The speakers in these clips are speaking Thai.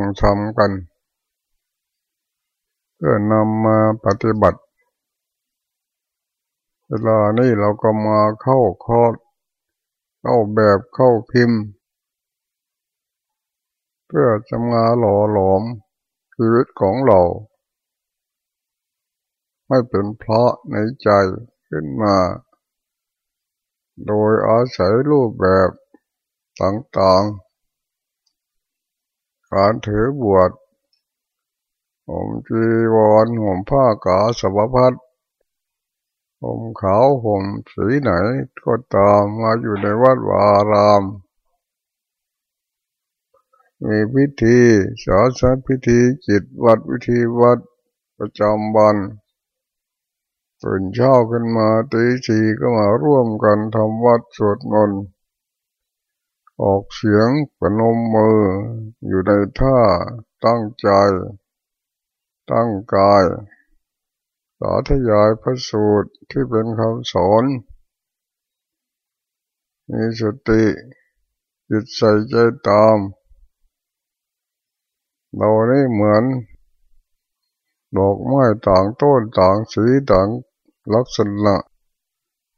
ังธรรมกันเพื่อนำมาปฏิบัติ เวลานี้เราก็มาเข้าคอร์เข้าแบบเข้าพิมพ์ เพื่อจะมาหล่อหลอมชีวิตของเรา ไม่เป็นเพราะในใจขึ้นมา โดยอาศัยรูปแบบต่างๆ การถือบวชห่มจีวรห่มผ้ากาสวพัดห่มขาวห่มสีไหนก็ตามมาอยู่ในวัดวาราม มีพิธีสาสนพิธีจิตวัดวิธีวัดประจำวันตื่นเช้าขึ้นมาตีสี่ก็มาร่วมกันทำวัดสวดมนต์ ออกเสียงปนมมือ อยู่ในท่าตั้งใจ ตั้งกาย สาธยายพระสูตรที่เป็นคำสอนมีสติจิตใส่ใจตาม เราได้เหมือน ดอกไม้ต่างต้นต่างสีต่างลักษณะ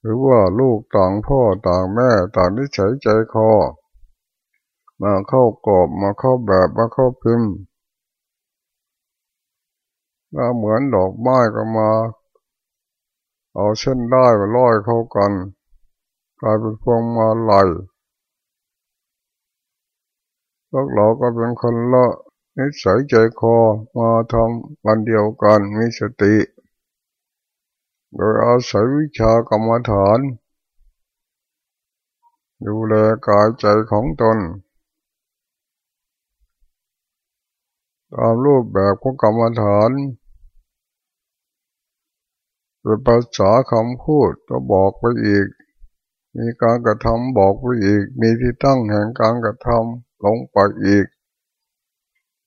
หรือว่าลูกต่างพ่อต่างแม่ต่างนิสัยใจคอ มาเข้ากรอบมาเข้าแบบมาเข้าพิมพ์ถ้าเหมือนดอกไม้ก็มา เอาเส้นได้มาร้อยเข้ากันกลายเป็นพวงมาลัยพวกเราก็เป็นคนละนิสัยใจคอมาทำวันเดียวกันมีสติ โดยอาศัยวิชากรรมฐาน ดูแลกายใจของตน ตามรูปแบบของกรรมฐานเป็นภาษาคำพูดก็บอกไปอีก มีการกระทำบอกไปอีก มีที่ตั้งแห่งการกระทำลงไปอีก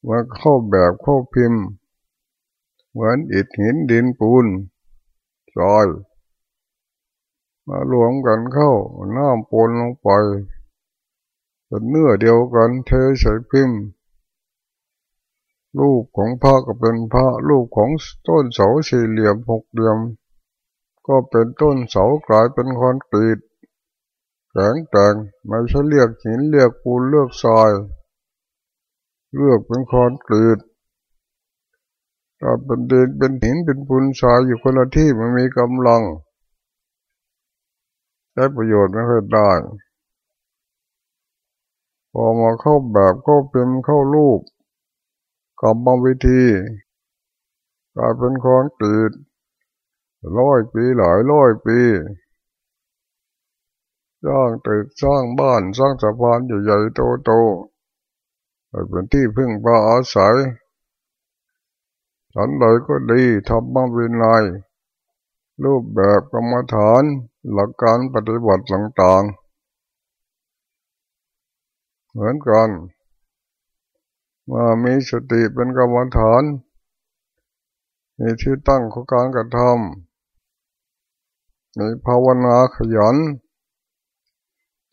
เมื่อเข้าแบบเข้าพิมพ์ เหมือนอิฐหินดินปูนซอยมารวมกันเข้าน้ำปนลงไปเป็นเนื้อเดียวกันเทใส่พิมพ์ รูปของพระก็เป็นพระรูปของต้นเสาสี่เหลี่ยมหกเหลี่ยม ก็เป็นต้นเสากลายเป็นคอนกรีตแข็งแต่งไม่ใช่เรียกหินเรียกปูนเลือกทราย เลือกเป็นคอนกรีตถ้าเป็นดินเป็นหินเป็นปูนทรายอยู่คนละที่มันมีกำลังใช้ประโยชน์ไม่ค่อยได้พอมาเข้าแบบเข้าเป็นเข้ารูป กรรมวิธีกลายเป็นคอนกรีตร้อยปีหลายร้อยปีสร้างตึกสร้างบ้านสร้างสะพานใหญ่ๆโตๆเป็นที่พึ่งพาอาศัยฉันใดก็ดีทำมาวินัยรูปแบบกรรมฐานหลักการปฏิบัติต่างๆ เหมือนกัน มามีสติเป็นกรรมฐาน มีที่ตั้งของการกระทำมีภาวนาขยัน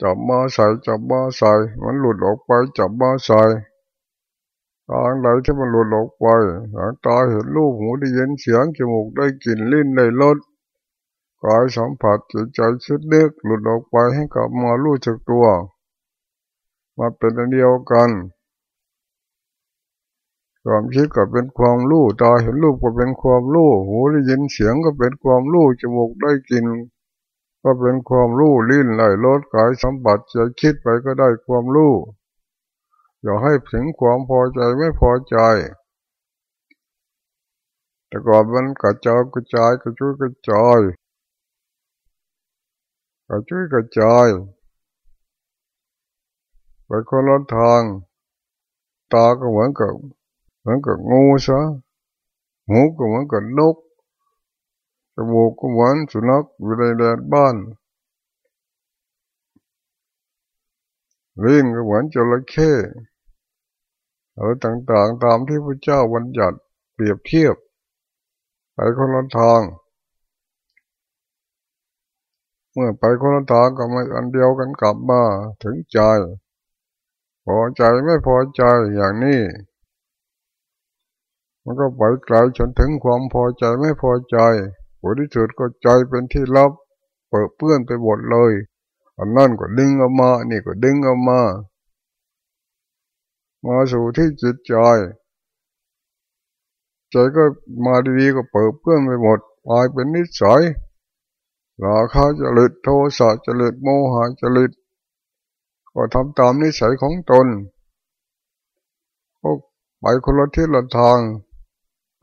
จับมาใส่จับมาใส่ มันหลุดออกไปจับมาใส่ทางใดที่มันหลุดออกไปทางตาเห็นรูปหูได้ยินเสียงจมูกได้กลิ่นลิ้นได้รสกายสัมผัสจิตใจคิดเลือกหลุดออกไปให้กลับมารู้จักตัว มาเป็นอันเดียวกัน ความคิดก็เป็นความรู้ตาเห็นรูปก็เป็นความรู้หูได้ยินเสียงก็เป็นความรู้จมูกได้กลิ่นก็เป็นความรู้ลิ้นไหลรสกายสัมผัสใจคิดไปก็ได้ความรู้อย่าให้ถึงความพอใจไม่พอใจ แต่ก่อนมันกระจายกระจายกระจุยกระจายกระจุยกระจายไปคนละทาง ตาก็เหมือนกับ เหมือนกับงูซะหูก็เหมือนกับนกจมูกก็เหมือนสุนัขอยู่ในแดนบ้านลิ้นก็เหมือนจระเข้อะไรต่างๆ ตามที่พระเจ้าวันหยัดเปรียบเทียบไปคนละทาง เมื่อไปคนละทางก็ม่อันเดียวกันกลับมาถึงใจ พอใจไม่พอใจอย่างนี้ มันก็ไปไกลจนถึงความพอใจไม่พอใจผลที่สุดก็ใจเป็นที่รับเปิดเปื้อนไปหมดเลย อันนั่นก็ดึงออกมา นี่ก็ดึงออกมา มาสู่ที่จิตใจ ใจก็มาดีๆก็เปิดเปื้อนไปหมดกลายเป็นนิสัยราคาจริตโทสะจริตโมหะจริตก็ทำตามนิสัยของตนก็ไปคนละทิศละทาง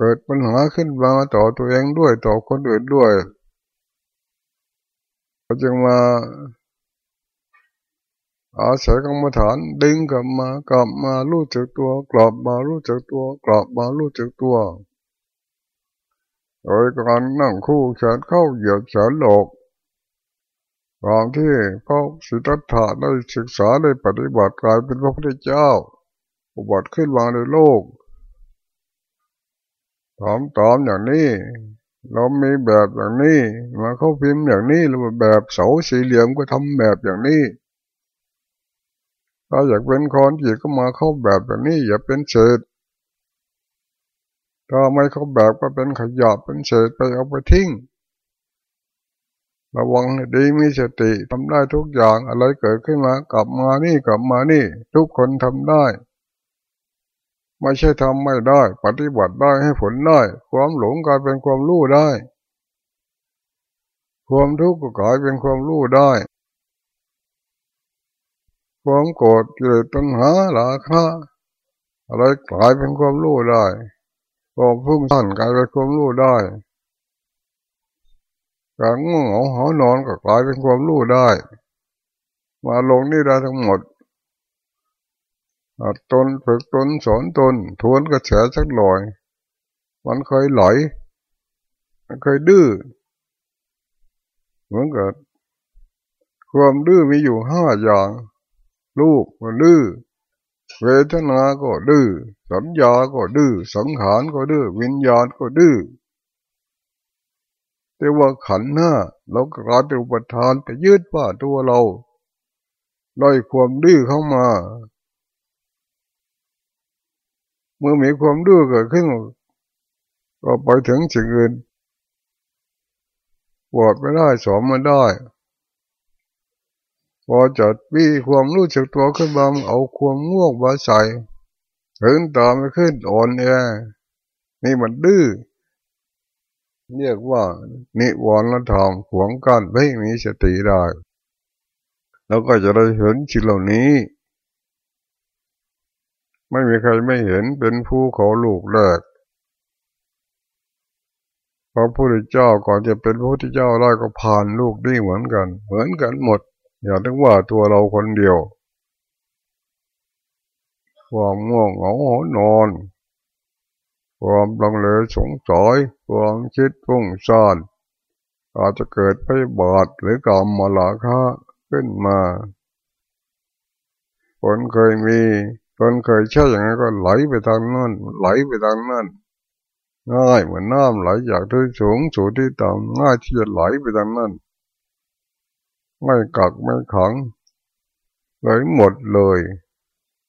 เกิดปัญหาขึ้นมาต่อตัวเองด้วยต่อคนอื่นด้วยก็จึงมาอาศัยกรรมฐานดึงกลับมากลับมารู้จักตัวกลับมารู้จักตัวกลับมารู้จักตัวโดยการนั่งคู่แขนเข้าเหยียบแขนหลกตามที่พระสิทธัตถะได้ศึกษาได้ปฏิบัติกลายเป็นพระพุทธเจ้า อุบัติขึ้นมาในโลก ถามตามอย่างนี้ เรามีแบบอย่างนี้ มาเข้าพิมพ์อย่างนี้แล้วแบบเสาสี่เหลี่ยมก็ทำแบบอย่างนี้ถ้าอยากเป็นคอนจีก็มาเข้าแบบแบบนี้ อย่าเป็นเศษถ้าไม่เข้าแบบก็เป็นขยะเป็นเศษไปเอาไปทิ้งระวังดีมีสติทำได้ทุกอย่างอะไรเกิดขึ้นมากลับมานี่กลับมานี่ ทุกคนทำได้ ไม่ใช่ทำไม่ได้ ปฏิบัติได้ให้ผลได้ ความหลงกลายเป็นความรู้ได้ ความทุกข์ก็กลายเป็นความรู้ได้ ความโกรธเกิดตัณหาหลาคะอะไรกลายเป็นความรู้ได้ความพุ่งสั่นกลายเป็นความรู้ได้การง่วงเหงาหอนอนก็กลายเป็นความรู้ได้ มาลงนี่ได้ทั้งหมด ตนฝึกตนสอนตน ทวนกระแสสักหน่อย มันเคยไหล มันเคยดื้อ เหมือนกับความดื้อมีอยู่ห้าอย่าง ลูกมันดื้อ เวทนาก็ดื้อ สัญญาก็ดื้อ สังขารก็ดื้อ วิญญาณก็ดื้อแต่ว่าขันหน้าเรากลายเป็นอุปทานแต่ยืดว่าตัวเราลอยความดื้อเข้ามา เมื่อมีความดื้อเกิดขึ้น ก็ไปถึงสิ่งอื่นปวดไม่ได้สอมไม่ได้พอจัดวีความรู้จักตัวขึ้นมาเอาความง่วงมาใส่ถึงตามไม่ขึ้นอ่อนแอนี่มันดื้อเรียกว่า นิวรณธรรมขวงกั้นไม่มีสติได้ แล้วก็จะได้เห็นสิ่งเหล่านี้ ไม่มีใครไม่เห็นเป็นผู้ขอลูกแรกพระพุทธเจ้าก่อนจะเป็นพระพุทธเจ้าได้ก็ผ่านลูกนี่เหมือนกัน เหมือนกันหมด อย่าถึงว่าตัวเราคนเดียวความง่วงเหงาหอนอน ความลังเลสงสัยความคิดฟุ้งซ่านอาจจะเกิดไปบาดหรือกรรมมาลาคะขึ้นมาคนเคยมี คนเคยใช่อย่างนั้นก็ไหลไปทางนั้นไหลไปทางนั้นง่ายเหมือนน้ำไหลจากที่สูงสู่ที่ต่ำง่ายที่จะไหลไปทางนั้นไม่กักไม่ขังไหลหมดเลย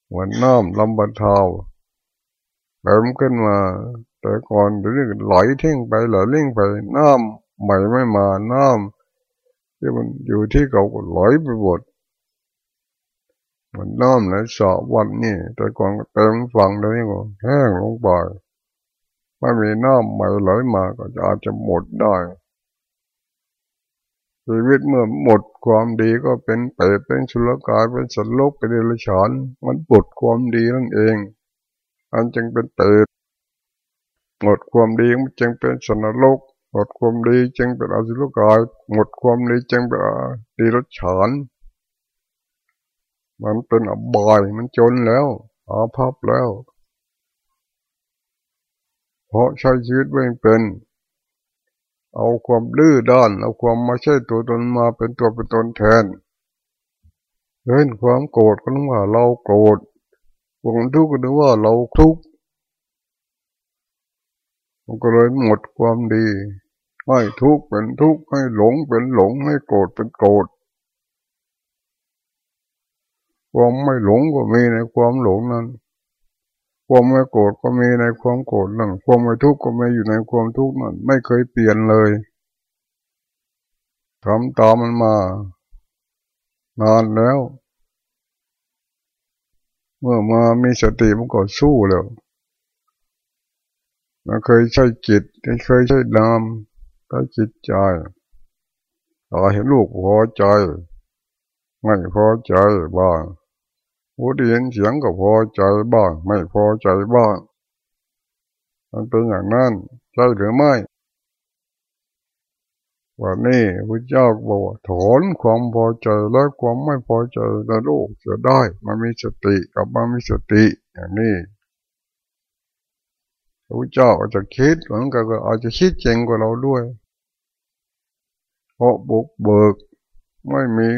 เหมือนน้ำลำบะเทาเติมขึ้นมา แต่ก่อนเดี๋ยวนี้ไหลทิ้งไปไหลเล่งไปน้ำใหม่ไม่มาน้ำที่มันอยู่ที่เก่าก็ไหลไปหมด มันน้ำในสระวันนี่แต่ก่อนเต็มฝั่งเดี๋ยวนี้ก็แห้งลงไปไม่มีน้ำใหม่ไหลมาก็จะอาจจะหมดได้ชีวิตเมื่อหมดความดีก็เป็นเปรตเป็นสุลกายเป็นสัตว์โลกเป็นเดรัจฉานมันปลดความดีนั่นเอง อันจึงเป็นเปรตหมดความดีมันจึงเป็นสันโลกหมดความดีจึงเป็นอสุรกาย หมดความดีจึงเป็นดีรฉาน มันเป็นอบาย มันจนแล้วอาภัพแล้ว เพราะใช้ชีวิตไม่เป็น เอาความดื้อด้าน เอาความมาใช่ตัวตนมาเป็นตัวเป็นตนแทนเล่นความโกรธก็นึกว่าเราโกรธความทุกข์ก็นึกว่าเราทุกข์มันก็เลยหมดความดี ให้ทุกข์เป็นทุกข์ให้หลงเป็นหลงให้โกรธเป็นโกรธ ความไม่หลงก็มีในความหลงนั้น ความไม่โกรธก็มีในความโกรธนั่นความไม่ทุกข์ก็มีอยู่ในความทุกข์นั่นไม่เคยเปลี่ยนเลยทำตามมันมานานแล้ว เมื่อมามีสติมันก็สู้แล้วมันเคยใช้จิตเคยใช้นามใช้จิตใจตาเห็นลูกพอใจ ไม่พอใจบ้าง หูได้ยินเสียงก็พอใจบ้าง ไม่พอใจบ้าง มันเป็นอย่างนั้นใช่หรือไม่วันนี้พระเจ้าบอกถอนความพอใจและความไม่พอใจในโลกจะได้มันมีสติกับมันมีสติอย่างนี้พระเจ้าอาจจะคิดเหมือนกันก็อาจจะคิดเจ๋งกว่าเราด้วย เพราะบุกเบิกไม่มี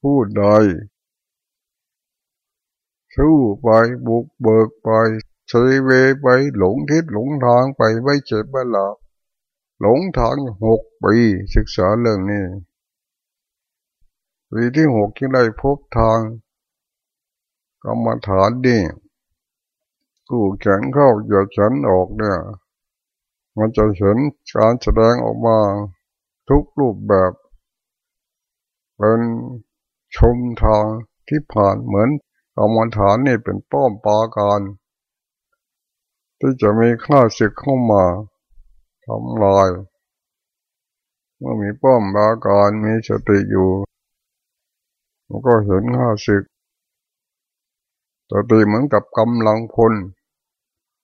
ผู้ใด สู้ไปบุกเบิกไปเฉยเวไปหลงทิศหลงทางไปไม่เจ็บไม่หลับหลงทางหกปีศึกษาเรื่องนี้ปีที่หกที่ได้พบทางกรรมฐานดีกูแขนเข้าหยดฉันออกเนี่ย มันจะเห็นการแสดงออกมาทุกรูปแบบ เป็นชมทางที่ผ่านเหมือน กรรมฐานนี่เป็นป้อมปาการที่จะมีข้าศึกเข้ามาทำลายเมื่อมีป้อมปาการมีสติอยู่มันก็เห็นข้าศึกสติเหมือนกับกำลังพล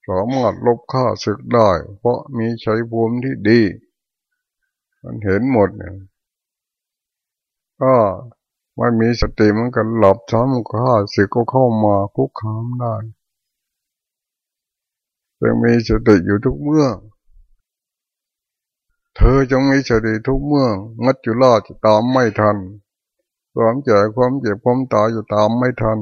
สามารถลบข้าศึกได้ เพราะมีใชัยภูมิที่ดี มันเห็นหมดเนี่ยก็ ไม่มีสติมันกันหลับช้ำข้าศึกก็เข้ามาคุกคามได้ยังมีสติอยู่ทุกเมื่อ เธอจงมีสติทุกเมื่องัดจุลาจะตามไม่ทัน ความเจ็บความเจ็บความตายอยู่ตามไม่ทัน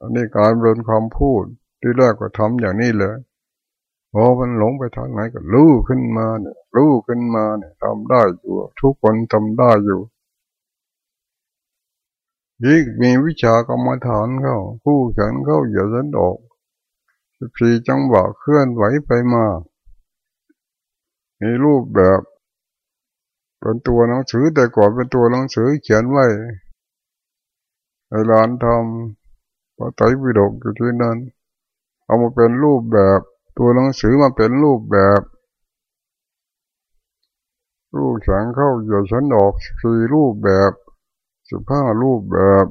อันนี้การเรียนความพูดที่แรกก็ทำอย่างนี้เลยพอมันหลงไปทางไหนก็รู้ขึ้นมาเนี่ยรู้ขึ้นมาเนี่ยทำได้อยู่ ทุกคนทำได้อยู่ ยิ่งมีวิชากรรมฐานเข้าผู้ฉันเข้าอย่าสันออกสีจังหวะเคลื่อนไหวไปมา มีรูปแบบเป็นตัวหนังสือแต่ก่อนเป็นตัวหนังสือเขียนไว้ในร้านทำพระไตรปิฎกอยู่ที่นั่นเอามาเป็นรูปแบบ ตัวหนังสือมาเป็นรูปแบบรูปฉันเข้าอย่าฉันออกสี่รูปแบบ สิบห้ารูปแบบ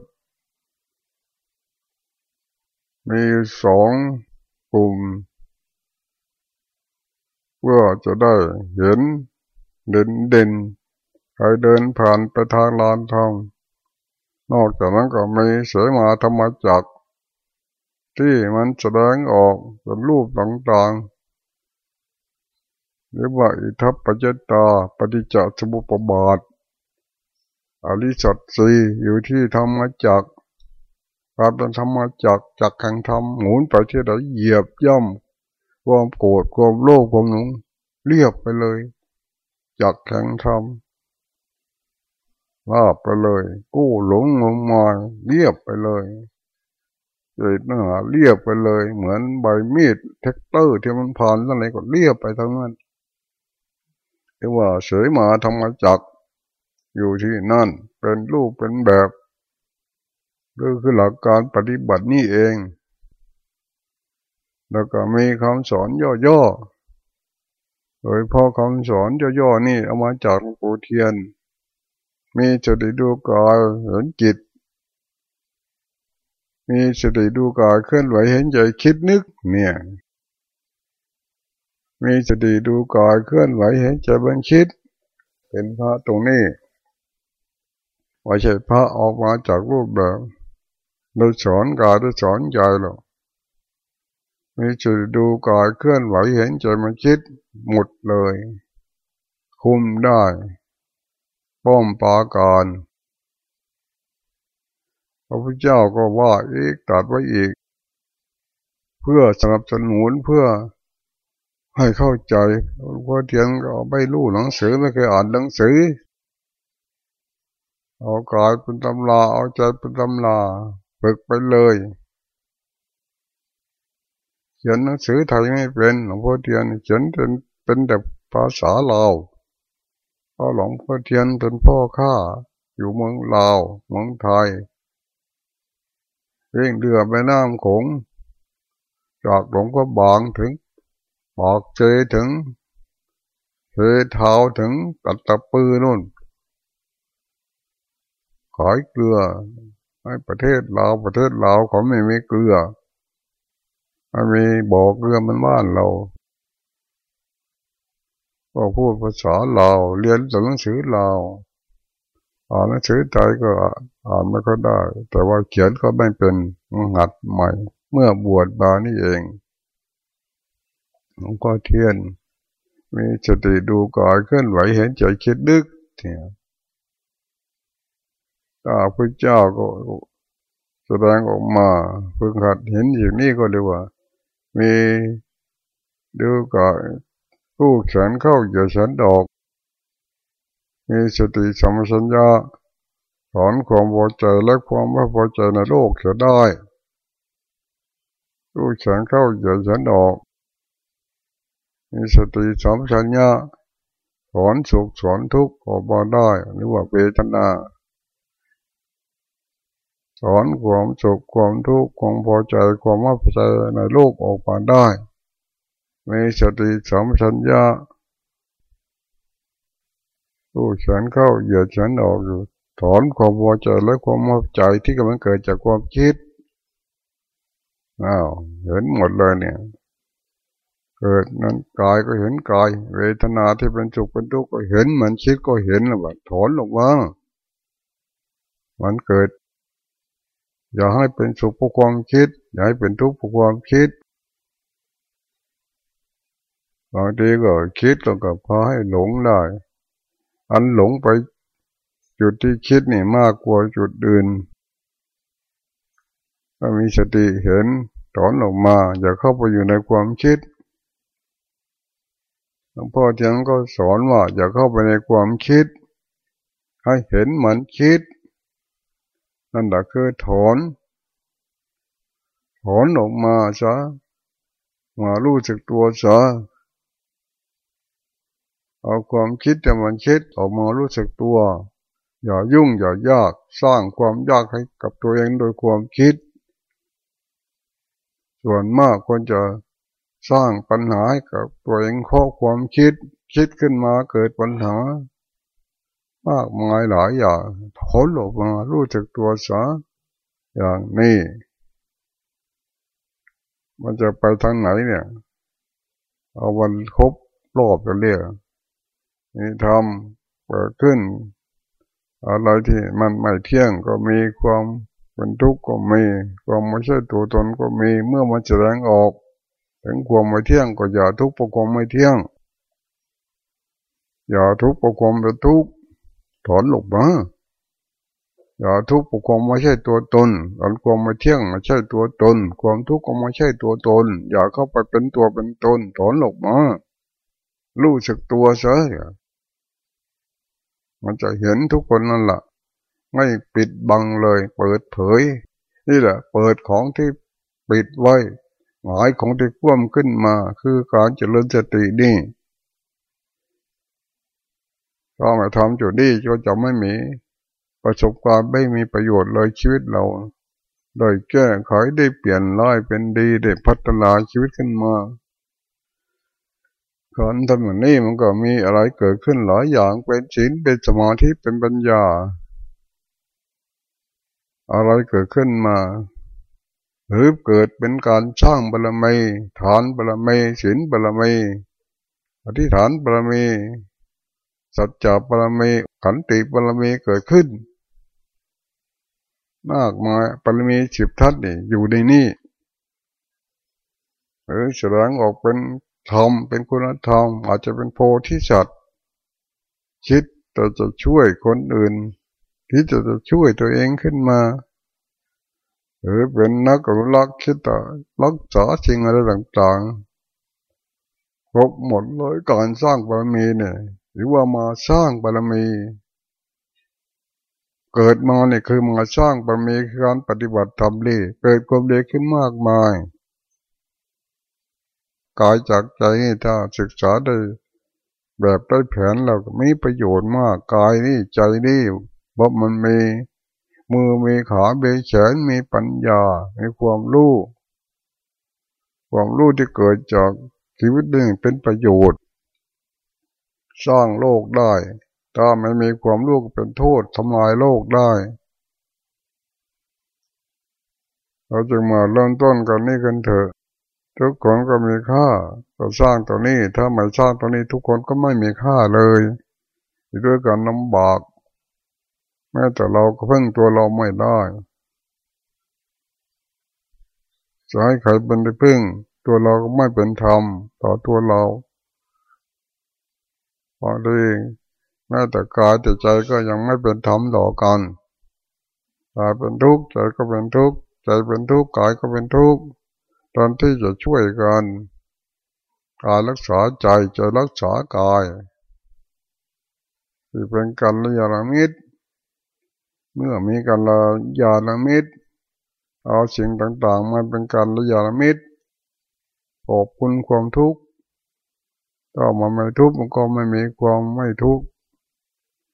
มีสองกลุ่ม เพื่อจะได้เห็นเด่นเด่นใครเดินผ่านไปทางลานทอง นอกจากนั้นก็มีเสมาธรรมจักร ที่มันแสดงออกเป็นรูปต่างๆ หรือว่าอิทัปปัจจตาปฏิจจสมุปบาท อริสัตสีอยู่ที่ธรรมจักการเป็นธรรมจักจักแข่งธรรมหมุนไปที่ไหนเหยียบย่ำความโกรธความโลภความหลงเรียบไปเลยจักแข่งธรรมลาบไปเลย กู้หลงงมงายเรียบไปเลยเจิดเนื้อเรียบไปเลย เหมือนใบมีดแท็กเตอร์ที่มันผ่านอะไรก็เรียบไปทั้งนั้นเรียกว่าเสยมาธรรมจัก อยู่ที่นั่น เป็นรูปเป็นแบบก็คือหลักการปฏิบัตินี่เอง แล้วก็มีคำสอนย่อๆ โดยพอคำสอนย่อๆนี่เอามาจากปูเทียน มีสติดูกายเห็นจิต มีสติดูกายเคลื่อนไหวเห็นใจคิดนึกเนี่ย มีสติดูกายเคลื่อนไหวเห็นใจบันคิด เป็นพระตรงนี้ ว่าใช่พระออกมาจากรูปแบบโดยสอนกายโดยสอนใจหรอกมีจุดดูกายเคลื่อนไหวเห็นใจมันคิดหมดเลย คุมได้ป้อมปาการพระพุทธเจ้าก็ว่าอีกตัดไว้อีก เพื่อสนับสนุนเพื่อให้เข้าใจพระเทียนก็ไม่รู้หนังสือไม่เคยอ่านหนังสือ เอากายเป็นตำราเอาใจเป็นตำราฝึกไปเลยเขียนหนังสือไทยไม่เป็นหลวงพ่อเทียนเขียนเป็นเป็นแต่ภาษาลาวเพราหลวงพ่อเทียนเป็นพ่อข้าอยู่เมืองลาวเมืองไทยเร่งเดือไปน้ำขงจากหลวงพ่อบางถึงบอกเจถึงเจเท้าถึงกัตตะปือนู่น ขายเกลือให้ประเทศลาวประเทศลาวเขาไม่มีเกลือมันมีบอกเรือมันบ้านเราก็พูดภาษาเราเรียนหนังสือเราอ่านหนังสือไทยก็อ่านไม่ค่อยได้ แต่ว่าเขียนก็ไม่เป็นหัดใหม่ เมื่อบวชมานี่เองหลวงพ่อเทียน มีสติดูกายเคลื่อนไหวเห็นใจคิดดึกเนี่ย ถ้าพระเจ้าก็แสดงออกมาพิ่งหัดเห็นอย่างนี้ก็เรียกว่า มีดูกับผู้แขนเข้าอย่าฉันดอก มีสติสัมสัญญาถอนความพอใจและความไม่พอใจในโลกเสียได้ผู้แขนเข้าอย่าฉันดอก มีสติสัมสัญญาถอนสุขถอนทุกข์ออกมาได้หรือว่าเวทนา สอนความสุขความทุกข์ความพอใจความไม่พอใจในโลกออกมาได้ มีสติสมชัญญาผู้ฉันเข้าเหยียดฉันออกอยู่ถอนความพอใจและความไม่พอใจที่กำลังเกิดจากความคิดอ้าวเห็นหมดเลยเนี่ยเกิดนั้นกายก็เห็นกาย เวทนาที่เป็นสุขเป็นทุกข์ก็เห็นเหมือนคิดก็เห็นแล้วว่าถอนลงมามันเกิด อย่าให้เป็นสุขเพราะความคิด อย่าให้เป็นทุกข์เพราะความคิดบางทีก็คิดแล้วก็พาให้หลงได้ อันหลงไปจุดที่คิดนี่มากกว่าจุดอื่นถ้ามีสติเห็นถอนออกมา อย่าเข้าไปอยู่ในความคิดหลวงพ่อเทียนก็สอนว่าอย่าเข้าไปในความคิด ให้เห็นเหมือนคิด นั่นแหละคือถอนถอนออกมาซะมารู้สึกตัวซะเอาความคิดแต่มันคิดออกมารู้สึกตัว อย่ายุ่งอย่ายากสร้างความยากให้กับตัวเองโดยความคิด ส่วนมากคนจะสร้างปัญหาให้กับตัวเองข้อความคิด คิดขึ้นมาเกิดปัญหา มากมายหลายอย่างถอนออกมารู้จักตัวซะอย่างนี้ มันจะไปทางไหนเนี่ย เอาวันครบรอบกันเรียกนี่ทำเกิดขึ้นอะไรที่มันไม่เที่ยงก็มีความเป็นทุกข์ก็มีความไม่ใช่ตัวตนก็มีเมื่อมันแสดงออก ถึงความไม่เที่ยงก็อย่าทุกข์เพราะความไม่เที่ยง อย่าทุกข์เพราะความเป็นทุกข์ ถอนหลกมาอย่าทุกข์ความไม่ใช่ตัวตนถอนความไม่เที่ยงไม่ใช่ตัวตน ความทุกข์ก็ไม่ใช่ตัวตน อย่าเข้าไปเป็นตัวเป็นตนถอนหลกมารู้สึกตัวเสียมันจะเห็นทุกคนนั่นแหละไม่ปิดบังเลย เปิดเผย นี่แหละ เปิดของที่ปิดไว้หมายของที่คว่ำขึ้นมา คือการเจริญสตินี่ ถ้าไม่ทำจุดนี้ก็จะไม่มี ประสบการณ์ไม่มีประโยชน์เลยชีวิตเราโดยแก้ไขได้เปลี่ยนร้ายเป็นดีได้พัฒนาชีวิตขึ้นมาการทำแบบนี้มันก็มีอะไรเกิดขึ้นหลายอย่างเป็นศีลเป็นสมาธิเป็นปัญญา อะไรเกิดขึ้นมา หรือเกิดเป็นการสร้างบารมีฐานบารมีศีลบารมีอธิษฐานบารมี สัจจะปรมีขันติปรมีเกิดขึ้น มากมายปรมีสิบทัศนี่อยู่ในนี้หรือแสดงออกเป็นธรรมเป็นคุณธรรมอาจจะเป็นโพธิสัตว์คิดแต่จะช่วยคนอื่นคิดจะจะช่วยตัวเองขึ้นมา หรือเป็นนักรักคิดต่รักษาสิ่งอะไรต่างๆครบหมดเลยการสร้างบารมีเนี่ย หรือว่ามาสร้างบารมี เกิดมาเนี่ยคือมาสร้างบารมีการปฏิบัติธรรมดีเกิดความดีขึ้นมากมายกายจากใจถ้าศึกษาได้แบบได้แผนเราก็มีประโยชน์มากกายนี่ใจนี่เพราะมันมีมือมีขาเบเฉนมีปัญญา มีความรู้ ความรู้ที่เกิดจากชีวิตหนึ่งเป็นประโยชน์ สร้างโลกได้ ถ้าไม่มีความรู้เป็นโทษทำลายโลกได้ เราจึงมาเริ่มต้นกันนี่กันเถอะทุกคนก็มีค่าเราสร้างตัวนี้ถ้าไม่สร้างตัวนี้ทุกคนก็ไม่มีค่าเลยด้วยการลำบากแม้แต่เราก็พึ่งตัวเราไม่ได้จะให้ใครเป็นได้พึ่ง ตัวเราก็ไม่เป็นธรรมต่อตัวเรา พอดีแม้แต่กายแต่ใจก็ยังไม่เป็นธรรมต่อกันกายเป็นทุกข์ใจก็เป็นทุกข์ใจเป็นทุกข์กายก็เป็นทุกข์ตอนที่จะช่วยกันกายรักษาใจใจรักษากายที่เป็นกันระยะมิตร เมื่อมีการะยาละมิตร เอาสิ่งต่างๆมาเป็นการะยาละมิตรขอบคุณความทุกข์ ก็มันไม่ทุกข์มันก็ไม่มีความไม่ทุกข์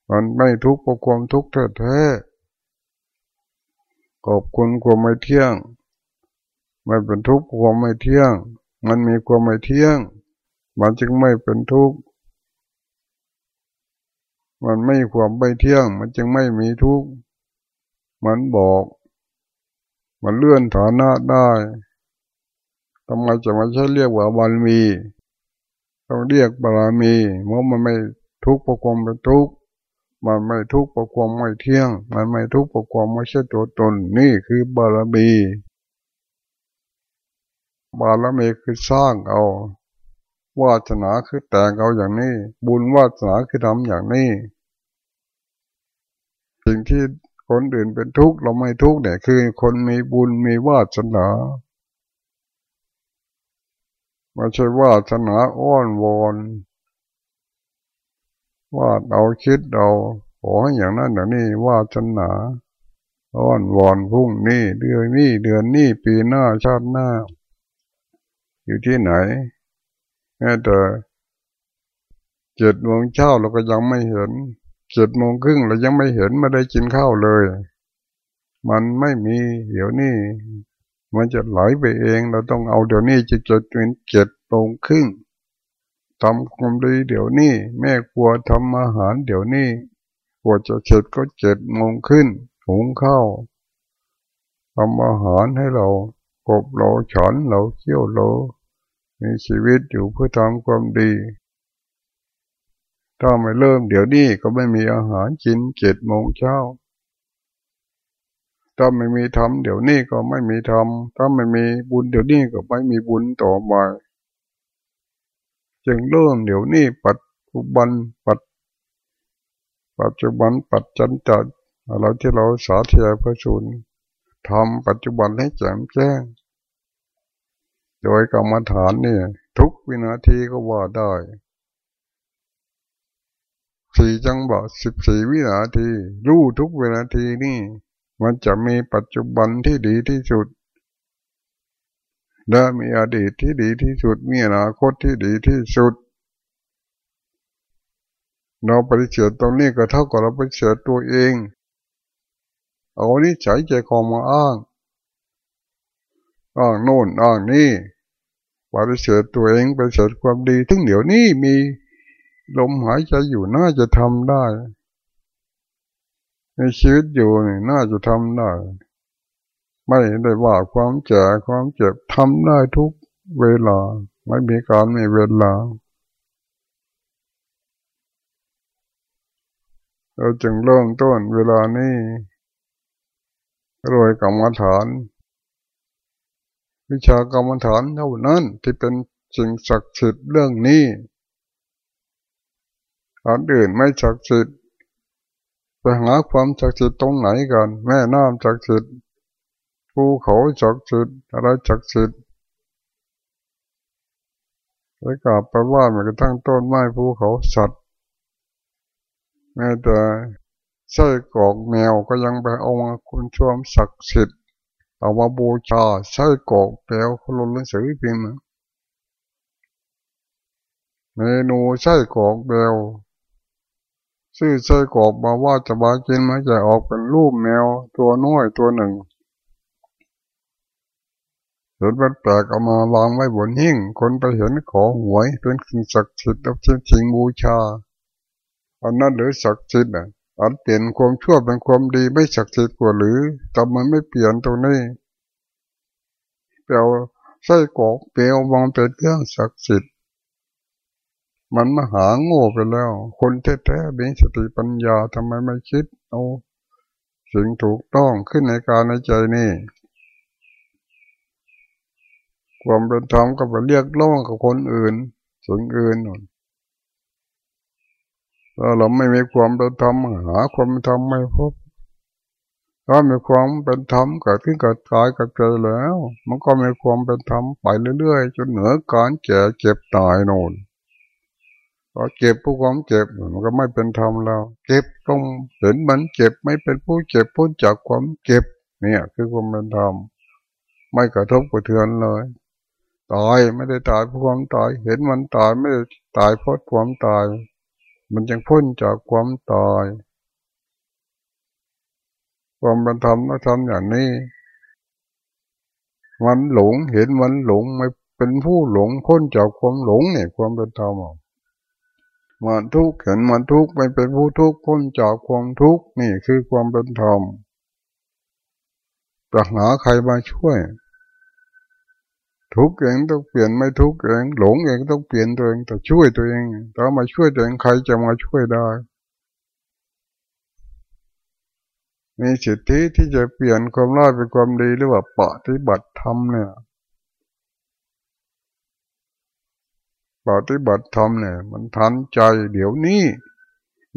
มันไม่ทุกข์เพราะความทุกข์แท้ๆขอบคุณความไม่เที่ยง ไม่เป็นทุกข์ความไม่เที่ยง มันมีความไม่เที่ยง มันจึงไม่เป็นทุกข์มันไม่ความไม่เที่ยง มันจึงไม่มีทุกข์มันบอก มันเลื่อนฐานะได้ทำไมจะมาใช้เรียกว่าบารมี ต้องเรียกบารมีเพราะมันไม่ทุกข์ประความเป็นทุกข์มันไม่ทุกข์ประความไม่เที่ยง มันไม่ทุกข์ประความไม่ใช่ตัวตนนี่คือบารมีบารมีคือสร้างเอาวาสนาคือแต่งเอาอย่างนี้ บุญวาสนาคือทำอย่างนี้ สิ่งที่คนอื่นเป็นทุกข์เราไม่ทุกข์เนี่ยคือคนมีบุญมีวาสนา ไม่ใช่วาสนาอ้อนวอนวาดเอาคิดเอาขอให้อย่างนั้นอย่างนี้วาสนาอ้อนวอนพุ่งนี่เดือนนี้เดือนนี้ปีหน้าชาติหน้า อยู่ที่ไหนแม้แต่เจ็ดโมงเช้าเราก็ยังไม่เห็นเจ็ดโมงครึ่งเรายังไม่เห็นไม่ได้กินข้าวเลย มันไม่มีเดี๋ยวนี้ มันจะไหลไปเองเราต้องเอาเดี๋ยวนี้จะจะเป็นเจ็ดโมงครึ่งทำความดีเดี๋ยวนี้ แม่กลัวทำอาหารเดี๋ยวนี้กลัวจะเสร็จก็เจ็ดโมงขึ้นหุงข้าวทำอาหารให้เรากบเราฉันเราเคี่ยวเรามีชีวิตอยู่เพื่อทำความดี ถ้าไม่เริ่มเดี๋ยวนี้ก็ไม่มีอาหารกินเจ็ดโมงเช้า ถ้าไม่มีทำเดี๋ยวนี้ก็ไม่มีทำถ้าไม่มีบุญเดี๋ยวนี้ก็ไม่มีบุญต่อไปจึงเริ่มเดี๋ยวนี้ปัจจุบันปัจปัจจุบันปัจจันจัดอะไรที่เราสาธยายพระชุนทำปัจจุบันให้แจ่มแจ้ง โดยกรรมฐานนี่ทุกวินาทีก็ว่าได้สี่จังหวะสิบสี่วินาที รู้ทุกวินาทีนี่ มันจะมีปัจจุบันที่ดีที่สุด และมีอดีตที่ดีที่สุด มีอนาคตที่ดีที่สุด เราปฏิเสธตรงนี้ก็เท่ากับเราปฏิเสธตัวเอง เอานี่ใช้ใจคอมาอ้าง อ้างโน่นอ้างนี่ปฏิเสธตัวเองปฏิเสธความดีถึงเดี๋ยวนี้มีลมหายใจอยู่น่าจะทำได้ ในชีวิตอยู่นี่น่าจะทำได้ ไม่ได้ว่าความเจ็บความเจ็บทำได้ทุกเวลา ไม่มีการไม่เวลาเราจึงเริ่มต้นเวลานี้รวยกรรมฐาน วิชากรรมฐานเท่านั้นที่เป็นสิ่งศักดิ์สิทธิ์เรื่องนี้อันอื่นไม่ศักดิ์สิทธิ์ ไปหาความศักดิ์สิทธิ์ตรงไหนกัน แม่น้ำศักดิ์สิทธิ์ภูเขาศักดิ์สิทธิ์อะไรศักดิ์สิทธิ์ไปกราบไปว่ามันก็ตั้งต้นไม้ภูเขาสัตว์แม้แต่ใส่กอกแมวก็ยังไปเอามาคุณชมศักดิ์สิทธิ์เอามาบูชาใส่กอกแมวคนลงหนังสือพิมพ์เมนูไส้กรอกเบล ซื้อไส้กรอกมาว่าจะมากินมาจะออกเป็นรูปแมวตัวน้อยตัวหนึ่งเห็นมันแปลกเอามาวางไว้บนหิ้งคนไปเห็นขอหวยเป็นสิ่งศักดิ์สิทธิ์เป็นสิ่งบูชาอันนั้นหรือศักดิ์สิทธิ์อะอันเปลี่ยนความชั่วเป็นความดีไม่ศักดิ์สิทธิ์กว่าหรือทำไมไม่เปลี่ยนตรงนี้เปลวไส้กรอกเปลวมองเป็นเรื่องศักดิ์สิทธิ์ มันมาหาโง่ไปแล้ว คนแท้ๆมีสติปัญญาทำไมไม่คิด เอา สิ่งถูกต้องขึ้นในการในใจนี่ ความเป็นธรรมก็ไปเรียกร้องกับคนอื่นสิ่งอื่นนู่นถ้าเราไม่มีความเป็นธรรมหาความเป็นธรรมไม่พบ ถ้ามีความเป็นธรรมเกิดขึ้นกับกายกับใจแล้ว มันก็มีความเป็นธรรมไปเรื่อยๆจนเหนือการแก่เจ็บตายโน่น พอเจ็บผู้ความเจ็บมันก็ไม่เป็นธรรมแล้วเจ็บต้องเห็นมันเจ็บไม่เป็นผู้เจ็บพ้นจากความเจ็บ เนี่ย คือความเป็นธรรมไม่กระทบกระเทือนเลยตายไม่ได้ตายเพราะความตาย เห็นมันตายไม่ได้ตายเพราะความตาย มันจึงพ้นจากความตายความเป็นธรรมต้องทำอย่างนี้ มันหลงเห็นมันหลงไม่เป็นผู้หลงพ้นจากความหลงเนี่ยความเป็นธรรม มันทุกข์เห็นมันทุกข์ไม่เป็นผู้ทุกข์พ้นจากความทุกข์นี่คือความเป็นธรรมจะหาใครมาช่วย ทุกข์เองต้องเปลี่ยนไม่ทุกข์เองหลงเองต้องเปลี่ยนตัวเองแต่ช่วยตัวเองถ้ามาช่วยตัวเองใครจะมาช่วยได้มีสิทธิที่จะเปลี่ยนความร้ายเป็นความดีหรือว่าปฏิบัติธรรมเนี่ย ปฏิบัติธรรมเนี่ย มันทันใจเดี๋ยวนี้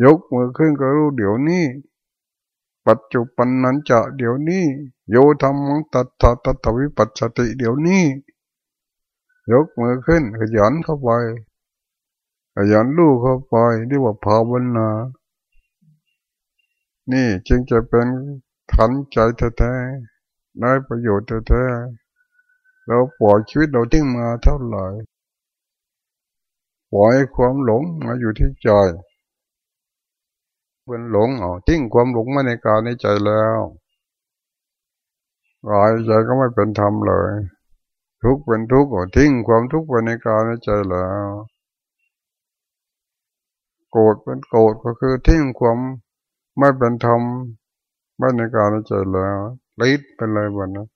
ยกมือขึ้นก็รู้เดี๋ยวนี้ ปัจจุบันนั้นจะเดี๋ยวนี้ โยธรรมตัตตตวิปัสสติเดี๋ยวนี้ ยกมือขึ้นขยันเข้าไปขยันลูกเข้าไปเรียกว่าภาวนา นี่จึงจะเป็นทันใจแท้ๆได้ประโยชน์แท้ๆเราปล่อยชีวิตเราทิ้งมาเท่าไหร่ ล่อยความหลงมาอยู่ที่ใจเป็นหลงอ๋อทิ้งความหลงมาในกายในใจแล้วกายใจก็ไม่เป็นธรรมเลย ทุกเป็นทุกข์ก็ทิ้งความทุกข์ไปในกายในใจแล้วโกรธเป็นโกรธก็คือทิ้งความไม่เป็นธรรมไม่ในกายในใจแล้วลิดไปเลยวันนะ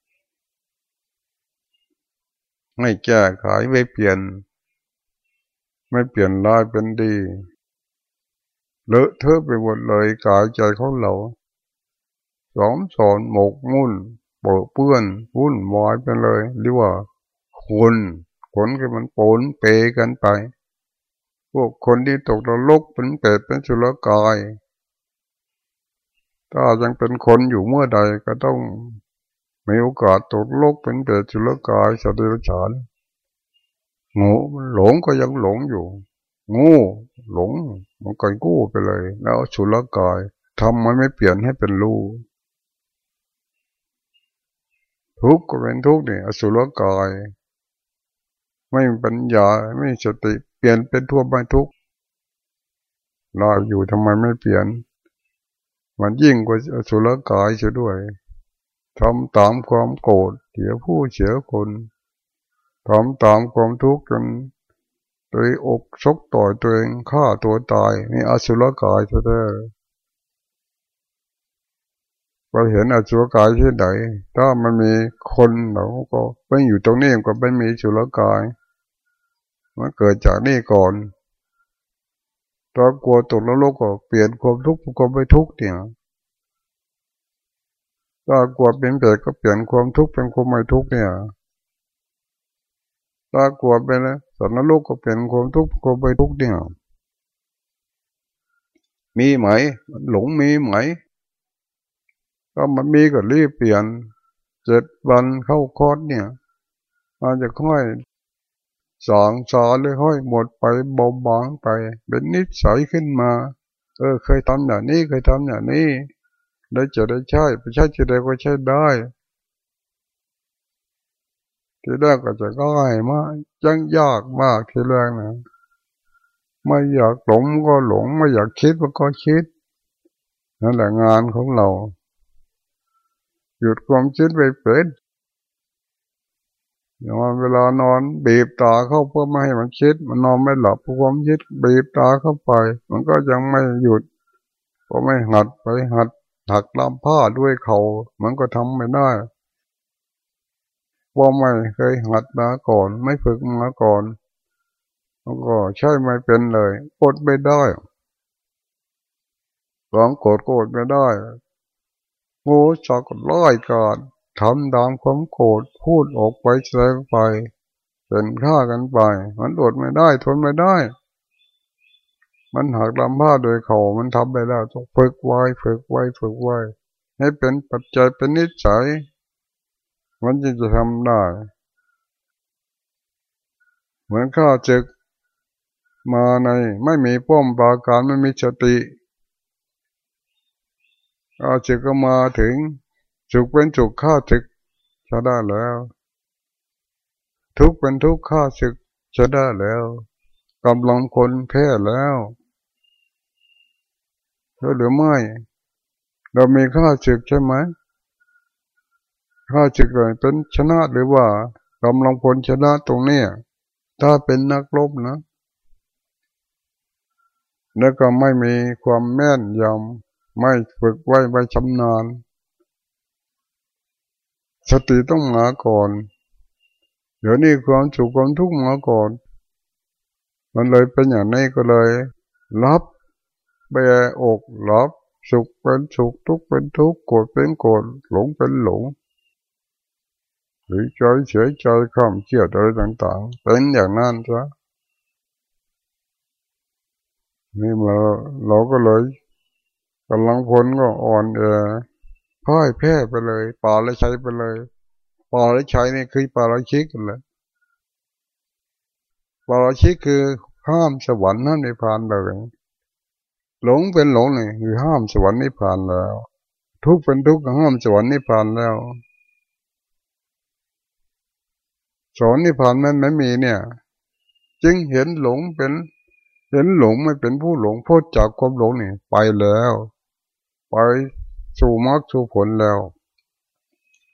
ไม่แก้ไขไม่เปลี่ยน ไม่เปลี่ยนร้ายเป็นดี เลอะเทอะไปหมดเลยกายใจของเราสอมสอนหมกมุ่นเปื้อเปื้อนวุ่นวายไปเลยหรือว่าคนคนก็มันปนเปกันไป พวกคนที่ตกนรกเป็นเปรตเป็นสุรกาย ถ้ายังเป็นคนอยู่เมื่อใดก็ต้องมีโอกาสตกโลกเป็นเปรตสุรกายสติรฉาน งูหลงก็ยังหลงอยู่ งูหลงมันก็กู้ไปเลย แล้วสุรกายทำมันไม่เปลี่ยนให้เป็นรูทุกข์ก็เป็นทุกข์เนี่ยอสุรกาย ไม่มีปัญญาไม่สติเปลี่ยนเป็นทั่วไปทุกเราอยู่ทำไมไม่เปลี่ยน มันยิ่งกว่าสุรกายเสียด้วยทำตามความโกรธเสียผู้เสียคน ทำตามความทุกข์จนโดยอกชกต่อยตัวเองฆ่าตัวตายนี่อสุรกายแท้ๆไปเห็นอสุรกายที่ไหนถ้ามันมีคนเราก็ไม่อยู่ตรงนี้ก็ไม่มีสุรกายมันเกิดจากนี่ก่อนตอนกลัวตกนรกก็เปลี่ยนความทุกข์เป็นความไม่ทุกข์เนี่ยถ้ากลัวเป็นเปรตก็เปลี่ยนความทุกข์เป็นความไม่ทุกข์เนี่ย ถ้ากลัวเป็นสัตว์นรกก็เปลี่ยนความทุกข์ความไม่ทุกข์เนี่ยมีไหม หลงมีไหม ก็มันมีก็รีบเปลี่ยนเจ็ดวันเข้าคอร์สเนี่ยอาจจะค่อยสองสอนเลยห้อยหมดไปเบาบางไป เป็นนิสัยขึ้นมา เออ เคยทำอย่างนี้เคยทำอย่างนี้ได้จะได้ใช่ไปใช่จะได้ก็ใช่ได้ ทีแรกก็จะง่ายมากยังยากมากทีแรกนะไม่อยากหลงก็หลง ไม่อยากคิดก็คิดนั่นแหละงานของเรา หยุดความคิดไปเป็นนอนเวลานอนบีบตาเข้าเพื่อไม่ให้มันคิด มันนอนไม่หลับเพราะความคิดบีบตาเข้าไป มันก็ยังไม่หยุดก็ไม่หัดไปหัดถักลำผ้าด้วยเขามันก็ทำไม่ได้ ว่าไม่เคยหัดมาก่อน ไม่ฝึกมาก่อนแล้วก็ใช่ไม่เป็นเลยกดไม่ได้ร้องโกรธโกรธไม่ได้โง่จักร้อยการทำตามความโกรธพูดออกไปแสดงไปเป็นฆ่ากันไป มันอดไม่ได้ ทนไม่ได้ มันหักลำผ้าโดยเขามันทำไปแล้วต้องฝึกไว้ฝึกไว้ฝึกไว้ให้เป็นปัจจัยเป็นนิสัย มันจึงจะทำได้ เหมือนข้าจึกมาในไม่มีป้อมปราการไม่มีสติอาจึกก็มาถึงจุกเป็นจุกข้าศึกจะได้แล้ว ทุกเป็นทุกข้าศึกจะได้แล้วกำลังคนแพ้แล้วหรือไม่ เรามีข้าศึกใช่ไหม ข้าศึกเลยเป็นชนะหรือว่ากำลังพลชนะตรงนี้ถ้าเป็นนักรบนะ แล้วก็ไม่มีความแม่นยำไม่ฝึกไว้ไม่ชำนาญ สติต้องมาก่อน เดี๋ยวนี้ความสุขความทุกข์มาก่อน มันเลยเป็นอย่างนี้ก็เลย รับแบอกรับสุขเป็นสุขทุกข์เป็นทุกข์โกรธเป็นโกรธหลงเป็นหลง หรือใจเฉยใจข้ามเกี่ยวอะไรต่างๆ เป็นอย่างนั้นซะนี่มาเราก็เลยกำลังพลก็อ่อนแอพ่ายแพ้ไปเลยป่าและใช้ไปเลยป่าและใช้นี่คือป่าละชิกกันเลยป่าละชิกคือห้ามสวรรค์นั่นในพานเลยหลงเป็นหลงนี่คือห้ามสวรรค์นิพพานแล้ว ทุกเป็นทุกห้ามสวรรค์นิพพานแล้ว สอนนิพพานมันไม่มีเนี่ย จึงเห็นหลงเป็น เห็นหลงไม่เป็นผู้หลงพ้นจากความหลงนี่ไปแล้ว ไปสู่มรรคสู่ผลแล้ว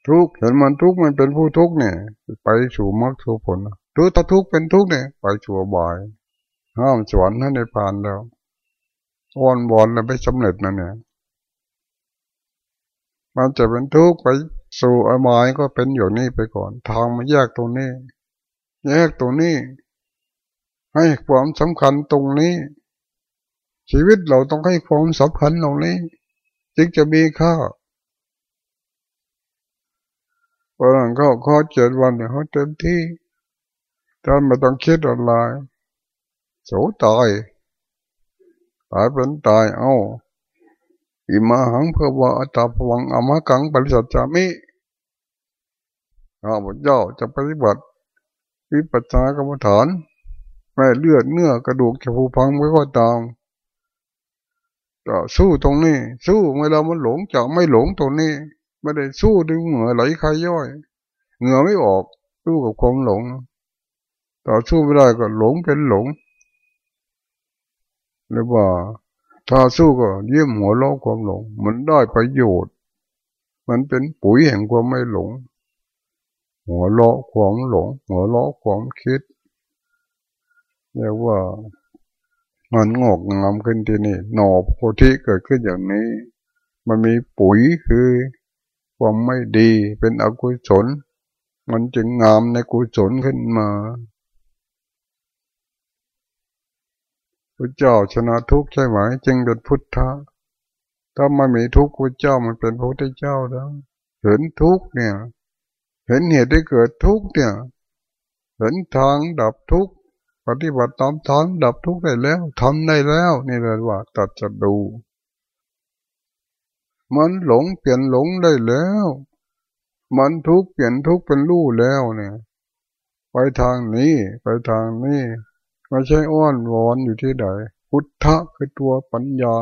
ทุกเห็นมันทุกมันเป็นผู้ทุกเนี่ย ไปสู่มรรคสู่ผลทุกถ้าทุกเป็นทุกเนี่ย ไปสู่วบ่ายห้ามสวรรค์ให้ในพานแล้วอ้อนวอนแล้วไม่สำเร็จนั่นเนี่ยมันจะเป็นทุกข์ไป สู่อมายก็เป็นอยู่นี้ไปก่อน ทางมาแยกตรงนี้ แยกตรงนี้ ให้ความสำคัญตรงนี้ ชีวิตเราต้องให้ความสำคัญตรงนี้ จึงจะมีค่าพอหลังเขาข้อเจ็ดวันเนี่ยเขาเต็มที่ท่านไม่ต้องคิดอะไรโสตายตายเป็นตาย เอาอิมาหังเพื่อว่าอัตภวังอมากังปริสัจจามิ ข้าพเจ้าจะปฏิบัติวิปัสสนากรรมฐานแม่เลือดเนื้อกระดูกจะผูพังไม่ก็ตามจะสู้ตรงนี้ สู้เมื่อเรามันหลงจะไม่หลงตรงนี้ ไม่ได้สู้ด้วยเหงื่อไหลใครย่อย เหงื่อไม่ออกสู้กับความหลงต่อสู้ไม่ได้ก็หลงเป็นหลงหรือว่าถ้าสู้ก็เยี่ยมหัวล้อความหลง มันได้ประโยชน์ มันเป็นปุ๋ยแห่งความไม่หลง หัวเล้อความหลง หัวเล้อความคิดเรียกว่ามันงอกงามขึ้นที่นี่หนอโพธิเกิดขึ้นอย่างนี้ มันมีปุ๋ยคือความไม่ดีเป็นอกุศล มันจึงงามในกุศลขึ้นมาพระเจ้าชนะทุกข์ใช่ไหม จึงเป็นพุทธะถ้าไม่มีทุกข์พระเจ้ามันเป็นพระพุทธเจ้าแล้วเห็นทุกข์เนี่ย เห็นเหตุที่เกิดทุกข์เนี่ยเห็นทางดับทุกข์ปฏิบัติตามทางดับทุกข์ได้แล้วทำได้แล้ว นี่เลยว่าตัดจะดูมันหลงเปลี่ยนหลงได้แล้ว มันทุกข์เปลี่ยนทุกข์เป็นรู้แล้วเนี่ย ไปทางนี้ไปทางนี้ไม่ใช่อ้อนวอนอยู่ที่ใดพุทธะคือตัวปัญญา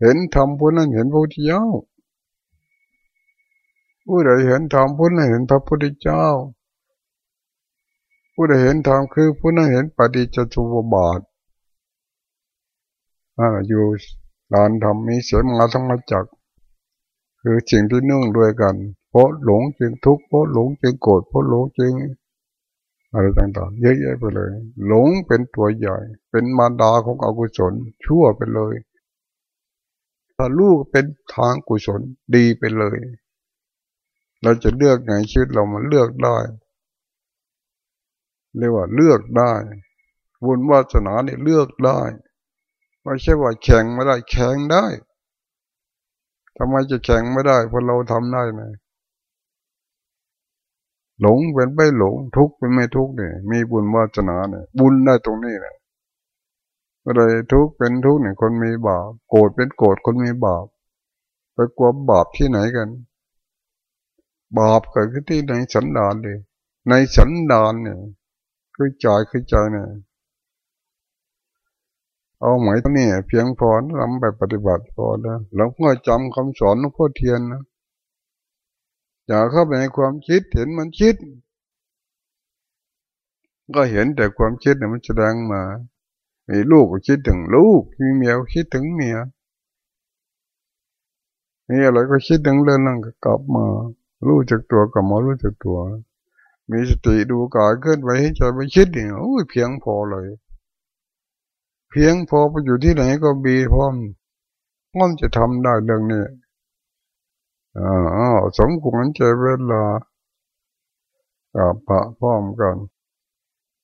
เห็นธรรมผู้นั้นเห็นพระพุทธเจ้า ผู้ใดเห็นธรรมผู้นั้นเห็นพระพุทธเจ้า ผู้ใดเห็นธรรมคือผู้นั้นเห็นปฏิจจุบาทออยู่ลานธรรมมีเสียมาธรรมจักคือสิ่งที่เนื่องด้วยกัน เพราะหลงจึงทุกข์เพราะหลงจึงโกรธเพราะหลงจึงอะไรต่างๆ เยอะแยะไปเลย หลงเป็นตัวใหญ่ เป็นมารดาของอกุศล ชั่วไปเลยถ้าลูกเป็นทางกุศลดีไปเลย เราจะเลือกไงชีวิตเรามันเลือกได้ เรียกว่าเลือกได้บุญวาสนาเนี่ยเลือกได้ไม่ใช่ว่าแข่งไม่ได้แข่งได้ทำไมจะแข่งไม่ได้เพราะเราทำได้ไหมหลงเป็นไม่หลงทุกข์เป็นไม่ทุกข์เนี่ยมีบุญวาสนาเนี่ยบุญได้ตรงนี้เนี่ยอะไรทุกข์เป็นทุกข์เนี่ยคนมีบาปโกรธเป็นโกรธคนมีบาปไปกลัวบาปที่ไหนกัน บาปเกิดขึ้นที่ในสันดานเลยในสันดานเนี่ยคือใจคือใจเนี่ยเอาไหมตรงนี้เพียงพอทำแบบปฏิบัติพอแล้วหลวงพ่อจำคำสอนหลวงพ่อเทียนนะอย่าเข้าไปในความคิดเห็นมันคิด ก็เห็นแต่ความคิดเนี่ยมันแสดงมามีลูกก็คิดถึงลูกมีเมียก็คิดถึงเมียมีอะไรก็คิดถึงเรื่องนั้นก็กลับมา รู้จักตัวกับมารู้จักตัว มีสติดูกายเคลื่อนไหวให้ใจไปคิดเนี่ยโอ้ยเพียงพอเลย เพียงพอไปอยู่ที่ไหนก็บีพร้อมพ้อมจะทำได้เรื่องนี้อ่าสมควรใจเวลากับพระพร้อมกัน